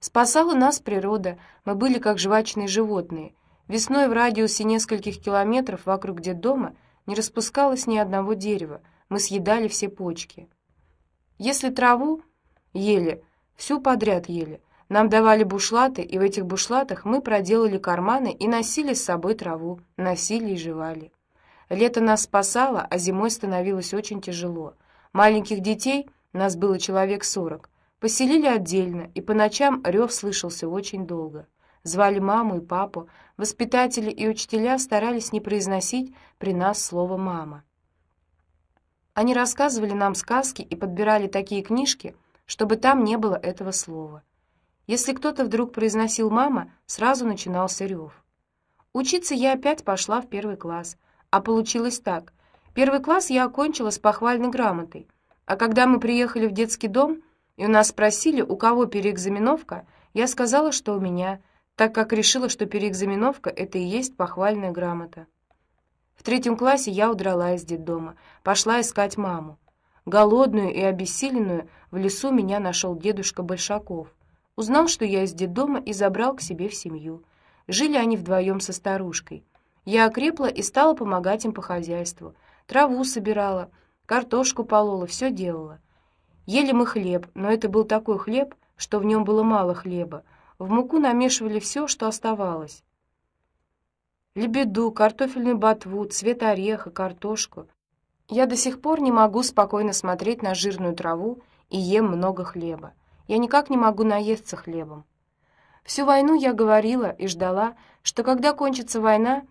Спасала нас природа, мы были как жвачные животные. Весной в радиусе нескольких километров вокруг детдома не распускалось ни одного дерева, мы съедали все почки. Если траву ели, всю подряд ели. Нам давали бушлаты, и в этих бушлатах мы проделали карманы и носили с собой траву, носили и жевали. Лето нас спасало, а зимой становилось очень тяжело. Маленьких детей, нас было человек сорок, поселили отдельно, и по ночам рев слышался очень долго. Звали маму и папу, воспитатели и учителя старались не произносить при нас слово «мама». Они рассказывали нам сказки и подбирали такие книжки, чтобы там не было этого слова. Если кто-то вдруг произносил «мама», сразу начинался рев. Учиться я опять пошла в первый класс, а получилось так. Первый класс я окончила с похвальной грамотой, а когда мы приехали в детский дом, и у нас спросили, у кого переэкзаменовка, я сказала, что у меня, так как решила, что переэкзаменовка — это и есть похвальная грамота. В третьем классе я удрала из детдома, пошла искать маму. Голодную и обессиленную в лесу меня нашел дедушка Большаков. Узнал, что я из детдома и забрал к себе в семью. Жили они вдвоем со старушкой. Я окрепла и стала помогать им по хозяйству. Траву собирала, картошку полола, все делала. Ели мы хлеб, но это был такой хлеб, что в нем было мало хлеба. В муку намешивали все, что оставалось лебеду, картофельную ботву, цвет ореха, картошку. Я до сих пор не могу спокойно смотреть на жирную траву и ем много хлеба. Я никак не могу наесться хлебом. Всю войну я говорила и ждала, что когда кончится война,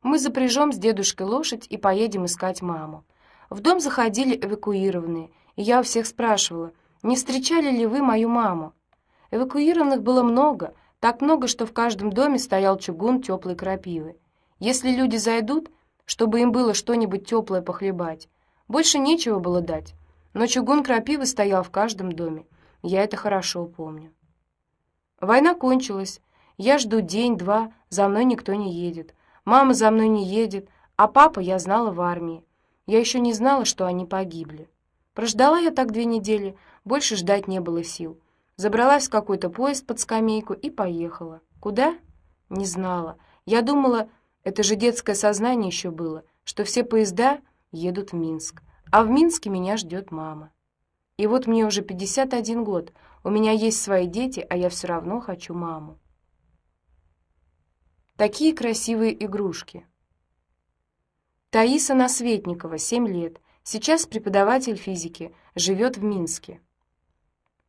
мы запряжем с дедушкой лошадь и поедем искать маму. В дом заходили эвакуированные, я всех спрашивала, не встречали ли вы мою маму. Эвакуированных было много, так много, что в каждом доме стоял чугун теплой крапивы. Если люди зайдут, чтобы им было что-нибудь теплое похлебать, больше нечего было дать. Но чугун крапивы стоял в каждом доме. Я это хорошо помню. Война кончилась. Я жду день-два, за мной никто не едет. Мама за мной не едет, а папа я знала в армии. Я еще не знала, что они погибли. Прождала я так две недели, больше ждать не было сил. Забралась в какой-то поезд под скамейку и поехала. Куда? Не знала. Я думала, это же детское сознание еще было, что все поезда едут в Минск, а в Минске меня ждет мама. И вот мне уже 51 год, у меня есть свои дети, а я все равно хочу маму. Такие красивые игрушки. Таиса Насветникова, 7 лет, сейчас преподаватель физики, живет в Минске.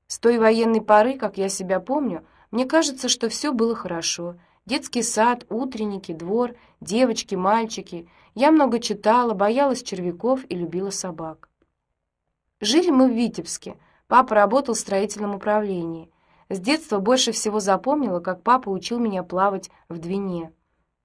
С той военной поры, как я себя помню, мне кажется, что все было хорошо. Детский сад, утренники, двор, девочки, мальчики. Я много читала, боялась червяков и любила собак. Жили мы в Витебске. Папа работал в строительном управлении. С детства больше всего запомнила, как папа учил меня плавать в Двине.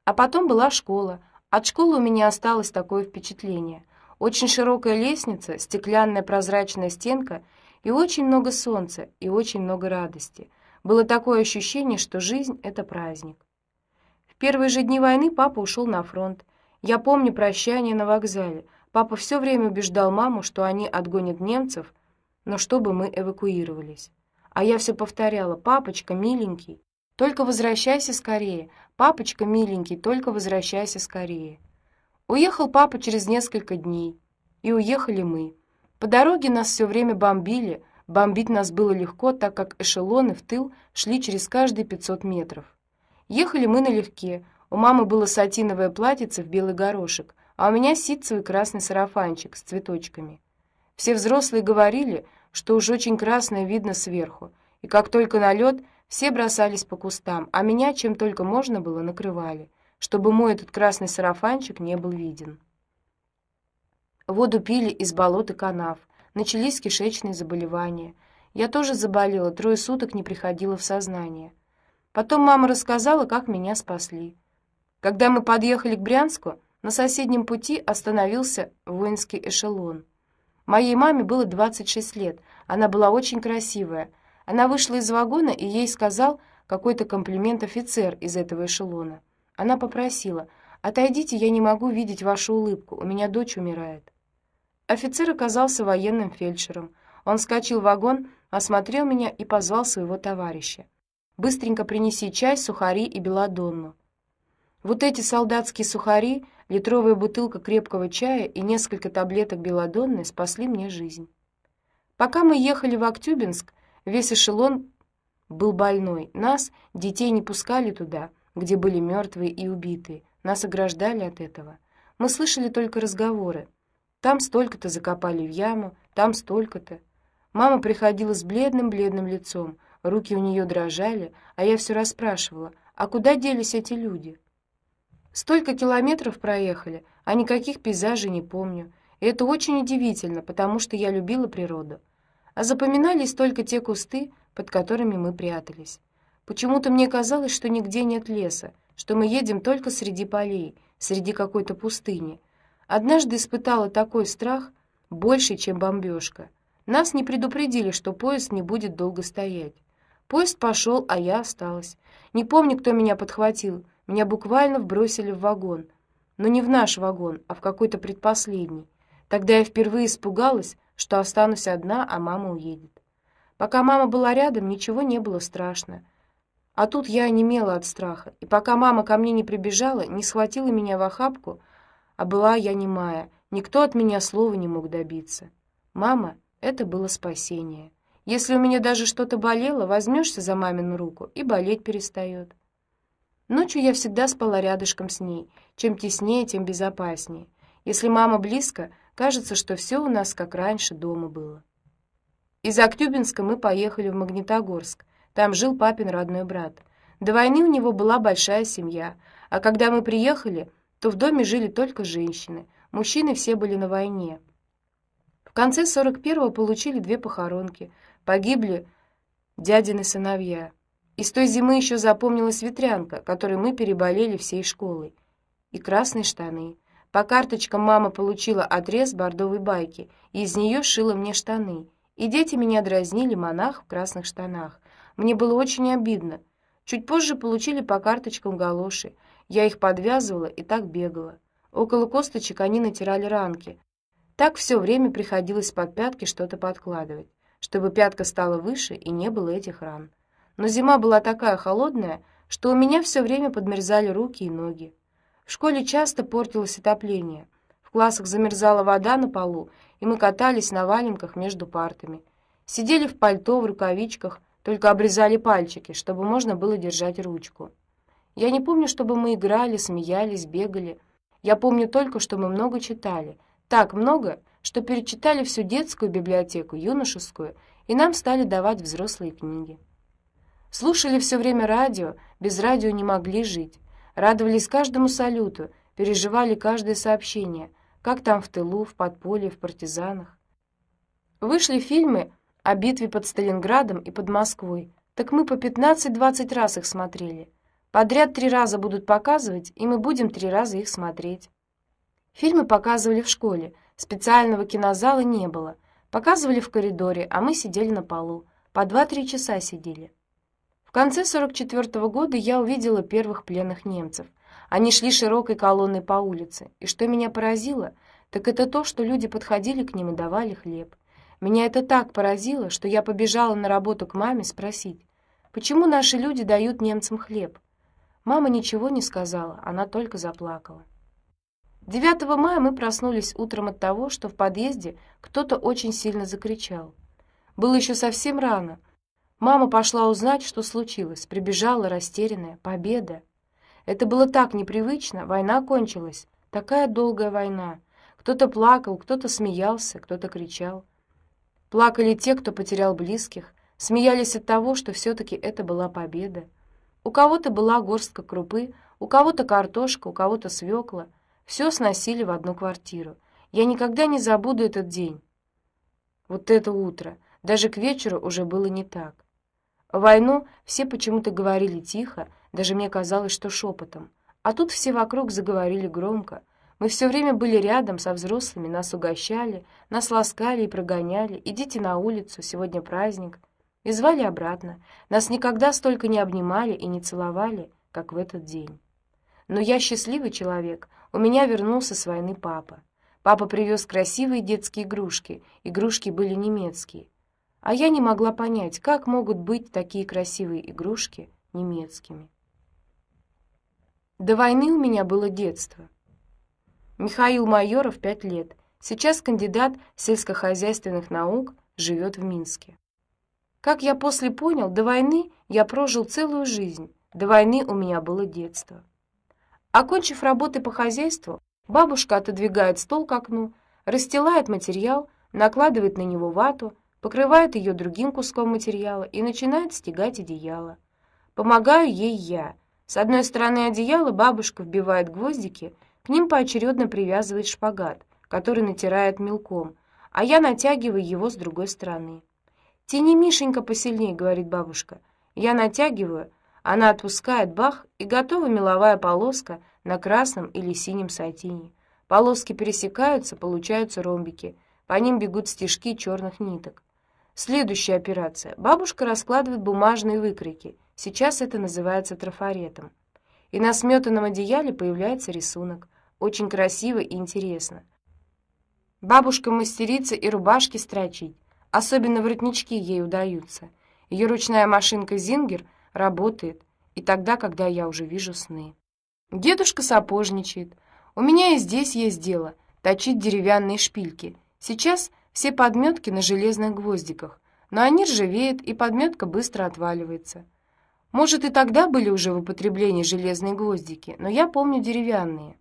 А потом была школа. От школы у меня осталось такое впечатление. Очень широкая лестница, стеклянная прозрачная стенка — и очень много солнца, и очень много радости. Было такое ощущение, что жизнь — это праздник. В первые же дни войны папа ушел на фронт. Я помню прощание на вокзале. Папа все время убеждал маму, что они отгонят немцев, но чтобы мы эвакуировались. А я все повторяла, папочка, миленький, только возвращайся скорее, папочка, миленький, только возвращайся скорее. Уехал папа через несколько дней, и уехали мы. По дороге нас все время бомбили. Бомбить нас было легко, так как эшелоны в тыл шли через каждые 500 метров. Ехали мы налегке. У мамы было сатиновое платьице в белый горошек, а у меня ситцевый красный сарафанчик с цветочками. Все взрослые говорили, что уж очень красное видно сверху, и как только налет, все бросались по кустам, а меня чем только можно было накрывали, чтобы мой этот красный сарафанчик не был виден. Воду пили из болот и канав. Начались кишечные заболевания. Я тоже заболела, трое суток не приходила в сознание. Потом мама рассказала, как меня спасли. Когда мы подъехали к Брянску, на соседнем пути остановился воинский эшелон. Моей маме было 26 лет. Она была очень красивая. Она вышла из вагона, и ей сказал какой-то комплимент офицер из этого эшелона. Она попросила: "Отойдите, я не могу видеть вашу улыбку. У меня дочь умирает". Офицер оказался военным фельдшером. Он вскочил в вагон, осмотрел меня и позвал своего товарища. «Быстренько принеси чай, сухари и белодонну». Вот эти солдатские сухари, литровая бутылка крепкого чая и несколько таблеток белодонны спасли мне жизнь. Пока мы ехали в Актюбинск, весь эшелон был больной. Нас, детей, не пускали туда, где были мертвые и убитые. Нас ограждали от этого. Мы слышали только разговоры. Там столько-то закопали в яму, там столько-то. Мама приходила с бледным-бледным лицом, руки у нее дрожали, а я все расспрашивала, а куда делись эти люди? Столько километров проехали, а никаких пейзажей не помню. И это очень удивительно, потому что я любила природу. А запоминались только те кусты, под которыми мы прятались. Почему-то мне казалось, что нигде нет леса, что мы едем только среди полей, среди какой-то пустыни. Однажды испытала такой страх, больше, чем бомбежка. Нас не предупредили, что поезд не будет долго стоять. Поезд пошел, а я осталась. Не помню, кто меня подхватил. Меня буквально вбросили в вагон. Но не в наш вагон, а в какой-то предпоследний. Тогда я впервые испугалась, что останусь одна, а мама уедет. Пока мама была рядом, ничего не было страшно. А тут я онемела от страха, и пока мама ко мне не прибежала, не схватила меня в охапку, а была я немая, никто от меня слова не мог добиться. Мама — это было спасение. Если у меня даже что-то болело, возьмешься за мамину руку, и болеть перестает. Ночью я всегда спала рядышком с ней. Чем теснее, тем безопаснее. Если мама близко, кажется, что все у нас как раньше дома было. Из Актюбинска мы поехали в Магнитогорск. Там жил папин родной брат. До войны у него была большая семья, а когда мы приехали, то в доме жили только женщины. Мужчины все были на войне. В конце 41-го получили две похоронки. Погибли дядины сыновья. Из той зимы еще запомнилась ветрянка, которой мы переболели всей школой. И красные штаны. По карточкам мама получила отрез бордовой байки, и из нее шила мне штаны. И дети меня дразнили монах в красных штанах. Мне было очень обидно. Чуть позже получили по карточкам галоши. Я их подвязывала и так бегала. Около косточек они натирали ранки. Так все время приходилось под пятки что-то подкладывать, чтобы пятка стала выше и не было этих ран. Но зима была такая холодная, что у меня все время подмерзали руки и ноги. В школе часто портилось отопление. В классах замерзала вода на полу, и мы катались на валенках между партами. Сидели в пальто, в рукавичках, только обрезали пальчики, чтобы можно было держать ручку. Я не помню, чтобы мы играли, смеялись, бегали. Я помню только, что мы много читали. Так много, что перечитали всю детскую библиотеку, юношескую, и нам стали давать взрослые книги. Слушали все время радио, без радио не могли жить. Радовались каждому салюту, переживали каждое сообщение, как там в тылу, в подполье, в партизанах. Вышли фильмы о битве под Сталинградом и под Москвой. Так мы по 15-20 раз их смотрели. Подряд три раза будут показывать, и мы будем три раза их смотреть. Фильмы показывали в школе, специального кинозала не было. Показывали в коридоре, а мы сидели на полу. По 2-3 часа сидели. В конце 44 -го года я увидела первых пленных немцев. Они шли широкой колонной по улице, и что меня поразило, так это то, что люди подходили к ним и давали хлеб. Меня это так поразило, что я побежала на работу к маме спросить, почему наши люди дают немцам хлеб. Мама ничего не сказала, она только заплакала. 9 мая мы проснулись утром от того, что в подъезде кто-то очень сильно закричал. Было еще совсем рано. Мама пошла узнать, что случилось, прибежала растерянная. Победа! Это было так непривычно, война кончилась. Такая долгая война. Кто-то плакал, кто-то смеялся, кто-то кричал. Плакали те, кто потерял близких, смеялись от того, что все таки это была победа. У кого-то была горстка крупы, у кого-то картошка, у кого-то свекла. Все сносили в одну квартиру. Я никогда не забуду этот день. Вот это утро. Даже к вечеру уже было не так. Войну все почему-то говорили тихо, даже мне казалось, что шепотом. А тут все вокруг заговорили громко. Мы все время были рядом со взрослыми, нас угощали, нас ласкали и прогоняли. Идите на улицу, сегодня праздник. И звали обратно. Нас никогда столько не обнимали и не целовали, как в этот день. Но я счастливый человек. У меня вернулся с войны папа. Папа привез красивые детские игрушки. Игрушки были немецкие. а я не могла понять, как могут быть такие красивые игрушки немецкими. До войны у меня было детство. Михаил Майоров, пять лет. Сейчас кандидат сельскохозяйственных наук, живет в Минске. Как я после понял, до войны я прожил целую жизнь. До войны у меня было детство. Окончив работы по хозяйству, бабушка отодвигает стол к окну, расстилает материал, накладывает на него вату, покрывает ее другим куском материала и начинает стягать одеяло. Помогаю ей я. С одной стороны одеяла бабушка вбивает гвоздики, к ним поочередно привязывает шпагат, который натирает мелком, а я натягиваю его с другой стороны. «Тяни, Мишенька, посильнее», — говорит бабушка. Я натягиваю, она отпускает бах, и готова меловая полоска на красном или синем сатине. Полоски пересекаются, получаются ромбики. По ним бегут стежки черных ниток. Следующая операция. Бабушка раскладывает бумажные выкройки. Сейчас это называется трафаретом. И на сметанном одеяле появляется рисунок. Очень красиво и интересно. Бабушка мастерица и рубашки строчить. Особенно воротнички ей удаются. Ее ручная машинка «Зингер» работает, и тогда, когда я уже вижу сны. Дедушка сапожничает. У меня и здесь есть дело — точить деревянные шпильки. Сейчас все подметки на железных гвоздиках, но они ржавеют, и подметка быстро отваливается. Может, и тогда были уже в употреблении железные гвоздики, но я помню деревянные.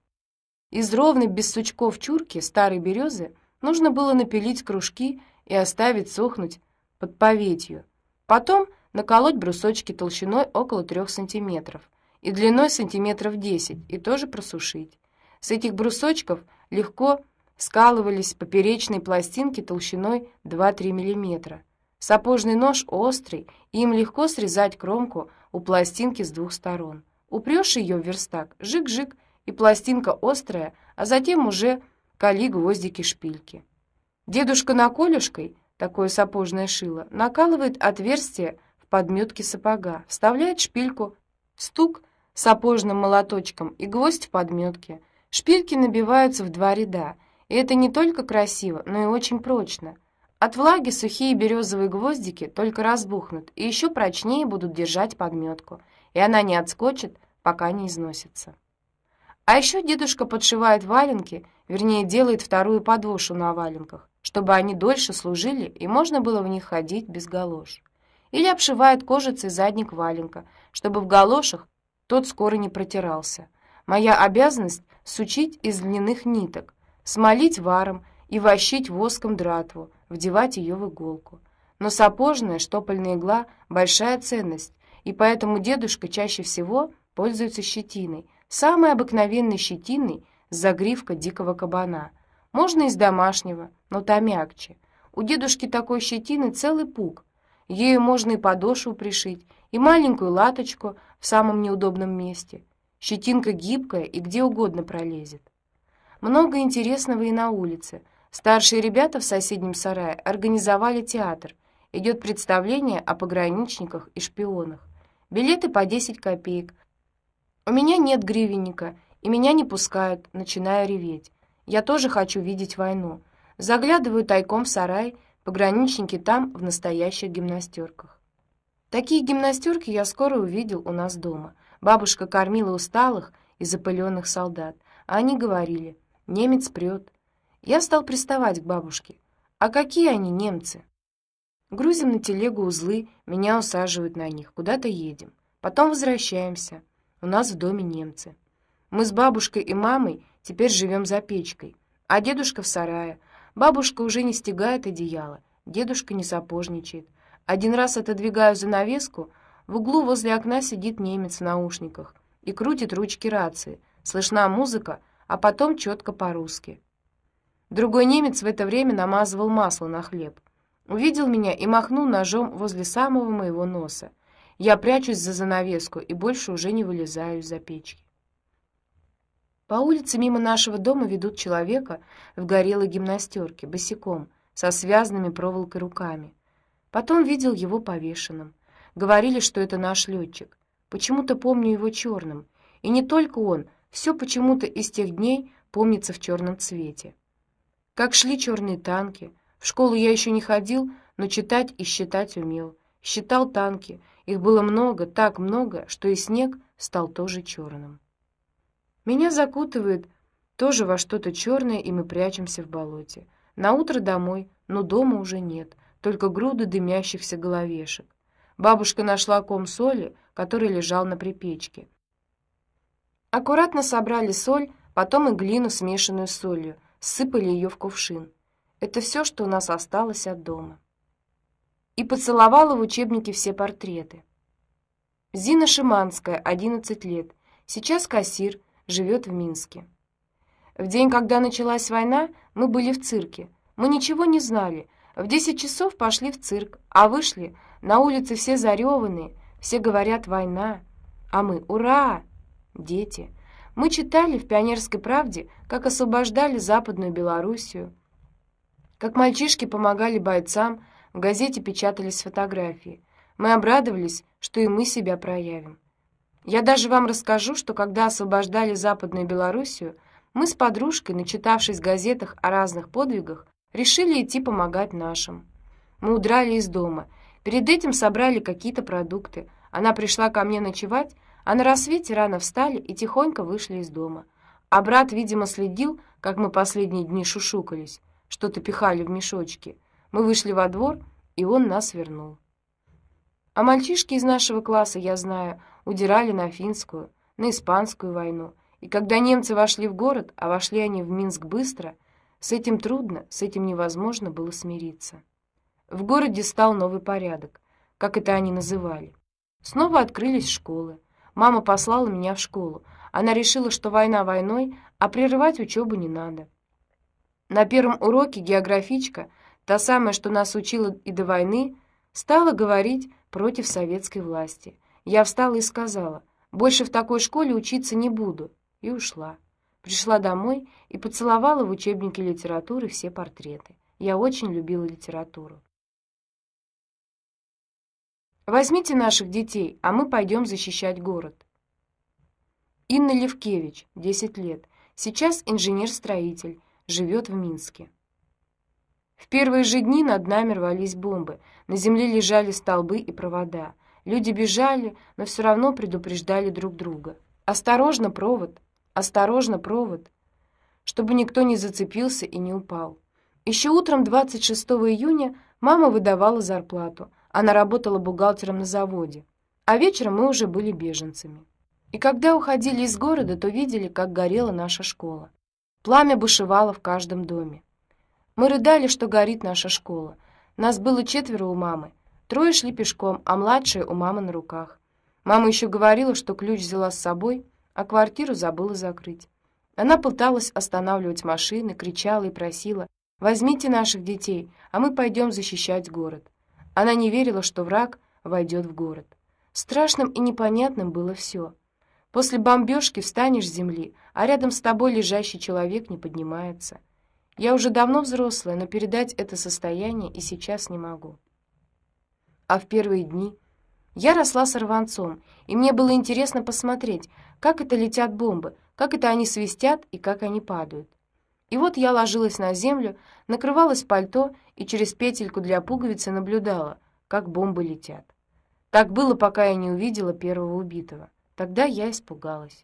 Из ровной без сучков чурки старой березы нужно было напилить кружки и оставить сохнуть под поветью. Потом наколоть брусочки толщиной около 3 сантиметров и длиной сантиметров 10 и тоже просушить. С этих брусочков легко скалывались поперечные пластинки толщиной 2-3 мм. Сапожный нож острый, и им легко срезать кромку у пластинки с двух сторон. Упрешь ее в верстак, жик-жик, и пластинка острая, а затем уже кали гвоздики-шпильки. Дедушка наколюшкой, такое сапожное шило, накалывает отверстие в подметке сапога, вставляет шпильку, стук сапожным молоточком и гвоздь в подметке. Шпильки набиваются в два ряда, и это не только красиво, но и очень прочно. От влаги сухие березовые гвоздики только разбухнут и еще прочнее будут держать подметку, и она не отскочит, пока не износится. А еще дедушка подшивает валенки, вернее, делает вторую подошву на валенках, чтобы они дольше служили и можно было в них ходить без галош. Или обшивает кожицей задник валенка, чтобы в галошах тот скоро не протирался. Моя обязанность — сучить из льняных ниток, смолить варом и вощить воском дратву, вдевать ее в иголку. Но сапожная штопольная игла — большая ценность, и поэтому дедушка чаще всего пользуется щетиной, самой обыкновенной щетиной с загривка дикого кабана. Можно из домашнего, но та мягче. У дедушки такой щетины целый пук. Ею можно и подошву пришить, и маленькую латочку в самом неудобном месте. Щетинка гибкая и где угодно пролезет. Много интересного и на улице. Старшие ребята в соседнем сарае организовали театр. Идет представление о пограничниках и шпионах. Билеты по 10 копеек. У меня нет гривенника, и меня не пускают, начинаю реветь. Я тоже хочу видеть войну. Заглядываю тайком в сарай, пограничники там в настоящих гимнастерках. Такие гимнастерки я скоро увидел у нас дома. Бабушка кормила усталых и запыленных солдат, а они говорили Немец прет. Я стал приставать к бабушке. А какие они немцы? Грузим на телегу узлы, меня усаживают на них, куда-то едем. Потом возвращаемся. У нас в доме немцы. Мы с бабушкой и мамой теперь живем за печкой, а дедушка в сарае. Бабушка уже не стягает одеяло, дедушка не сапожничает. Один раз отодвигаю занавеску, в углу возле окна сидит немец в наушниках и крутит ручки рации. Слышна музыка, а потом четко по-русски. Другой немец в это время намазывал масло на хлеб. Увидел меня и махнул ножом возле самого моего носа. Я прячусь за занавеску и больше уже не вылезаю из-за печки. По улице мимо нашего дома ведут человека в горелой гимнастерке, босиком, со связанными проволокой руками. Потом видел его повешенным. Говорили, что это наш летчик. Почему-то помню его черным. И не только он, все почему-то из тех дней помнится в черном цвете. Как шли черные танки. В школу я еще не ходил, но читать и считать умел. Считал танки. Их было много, так много, что и снег стал тоже черным. Меня закутывает тоже во что-то черное, и мы прячемся в болоте. На утро домой, но дома уже нет, только груды дымящихся головешек. Бабушка нашла ком соли, который лежал на припечке. Аккуратно собрали соль, потом и глину, смешанную с солью, сыпали ее в кувшин. Это все, что у нас осталось от дома. И поцеловала в учебнике все портреты. Зина Шиманская, 11 лет, сейчас кассир, живет в Минске. В день, когда началась война, мы были в цирке. Мы ничего не знали. В 10 часов пошли в цирк, а вышли, на улице все зареванные, все говорят «война», а мы «ура!» Дети. Мы читали в «Пионерской правде», как освобождали Западную Белоруссию, как мальчишки помогали бойцам, в газете печатались фотографии. Мы обрадовались, что и мы себя проявим. Я даже вам расскажу, что когда освобождали Западную Белоруссию, мы с подружкой, начитавшись в газетах о разных подвигах, решили идти помогать нашим. Мы удрали из дома. Перед этим собрали какие-то продукты. Она пришла ко мне ночевать, а на рассвете рано встали и тихонько вышли из дома. А брат, видимо, следил, как мы последние дни шушукались, что-то пихали в мешочки. Мы вышли во двор, и он нас вернул. А мальчишки из нашего класса, я знаю, удирали на финскую, на испанскую войну — и когда немцы вошли в город, а вошли они в Минск быстро, с этим трудно, с этим невозможно было смириться. В городе стал новый порядок, как это они называли. Снова открылись школы. Мама послала меня в школу. Она решила, что война войной, а прерывать учебу не надо. На первом уроке географичка, та самая, что нас учила и до войны, стала говорить против советской власти. Я встала и сказала: "Больше в такой школе учиться не буду и ушла. Пришла домой и поцеловала в учебнике литературы все портреты. Я очень любила литературу. Возьмите наших детей, а мы пойдем защищать город. Инна Левкевич, 10 лет, сейчас инженер-строитель, живет в Минске. В первые же дни над нами рвались бомбы, на земле лежали столбы и провода. Люди бежали, но все равно предупреждали друг друга. Осторожно, провод, Осторожно, провод, чтобы никто не зацепился и не упал. Еще утром 26 июня мама выдавала зарплату. Она работала бухгалтером на заводе, а вечером мы уже были беженцами. И когда уходили из города, то видели, как горела наша школа. Пламя бушевало в каждом доме. Мы рыдали, что горит наша школа. Нас было четверо у мамы. Трое шли пешком, а младшие у мамы на руках. Мама еще говорила, что ключ взяла с собой, а квартиру забыла закрыть. Она пыталась останавливать машины, кричала и просила: "Возьмите наших детей, а мы пойдем защищать город". Она не верила, что враг войдет в город. Страшным и непонятным было все. После бомбежки встанешь с земли, а рядом с тобой лежащий человек не поднимается. Я уже давно взрослая, но передать это состояние и сейчас не могу. А в первые дни я росла сорванцом, и мне было интересно посмотреть, как это летят бомбы, как это они свистят и как они падают. И вот я ложилась на землю, накрывалась пальто и через петельку для пуговицы наблюдала, как бомбы летят. Так было, пока я не увидела первого убитого. Тогда я испугалась.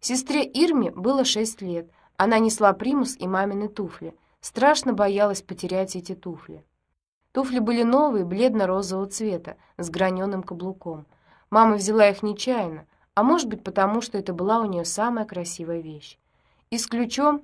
Сестре Ирме было шесть лет. Она несла примус и мамины туфли. Страшно боялась потерять эти туфли. Туфли были новые, бледно-розового цвета, с граненым каблуком. Мама взяла их нечаянно, а может быть, потому что это была у нее самая красивая вещь. И с ключом,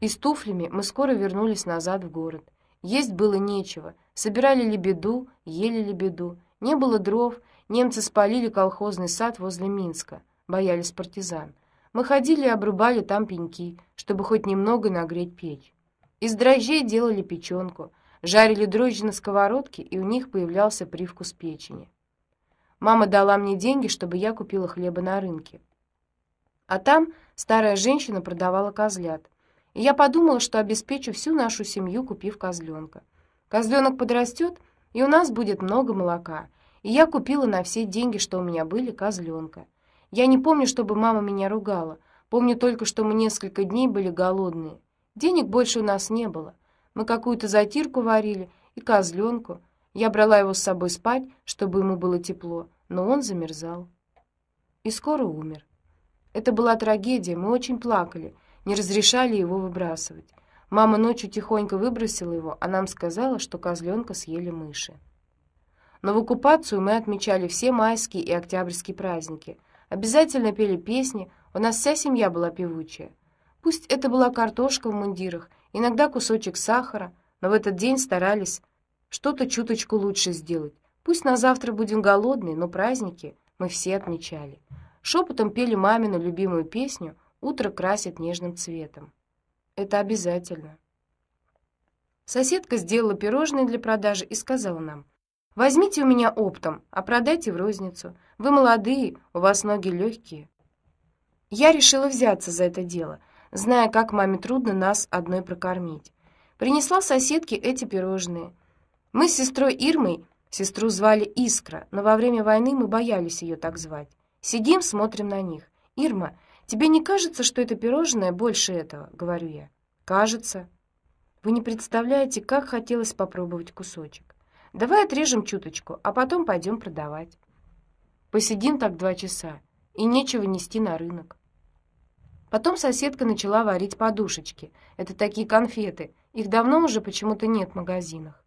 и с туфлями мы скоро вернулись назад в город. Есть было нечего. Собирали лебеду, ели лебеду. Не было дров. Немцы спалили колхозный сад возле Минска. Боялись партизан. Мы ходили и обрубали там пеньки, чтобы хоть немного нагреть печь. Из дрожжей делали печенку, жарили дрожжи на сковородке, и у них появлялся привкус печени. Мама дала мне деньги, чтобы я купила хлеба на рынке. А там старая женщина продавала козлят. И я подумала, что обеспечу всю нашу семью, купив козленка. Козленок подрастет, и у нас будет много молока. И я купила на все деньги, что у меня были, козленка. Я не помню, чтобы мама меня ругала. Помню только, что мы несколько дней были голодные. Денег больше у нас не было. Мы какую-то затирку варили и козленку. Я брала его с собой спать, чтобы ему было тепло, но он замерзал. И скоро умер. Это была трагедия, мы очень плакали, не разрешали его выбрасывать. Мама ночью тихонько выбросила его, а нам сказала, что козленка съели мыши. Но в оккупацию мы отмечали все майские и октябрьские праздники. Обязательно пели песни, у нас вся семья была певучая. Пусть это была картошка в мундирах, иногда кусочек сахара, но в этот день старались что-то чуточку лучше сделать. Пусть на завтра будем голодные, но праздники мы все отмечали. Шепотом пели мамину любимую песню «Утро красит нежным цветом». Это обязательно. Соседка сделала пирожные для продажи и сказала нам, Возьмите у меня оптом, а продайте в розницу. Вы молодые, у вас ноги легкие. Я решила взяться за это дело, зная, как маме трудно нас одной прокормить. Принесла соседке эти пирожные. Мы с сестрой Ирмой, сестру звали Искра, но во время войны мы боялись ее так звать. Сидим, смотрим на них. Ирма, тебе не кажется, что это пирожное больше этого, говорю я. Кажется. Вы не представляете, как хотелось попробовать кусочек. Давай отрежем чуточку, а потом пойдем продавать. Посидим так два часа, и нечего нести на рынок. Потом соседка начала варить подушечки. Это такие конфеты. Их давно уже почему-то нет в магазинах.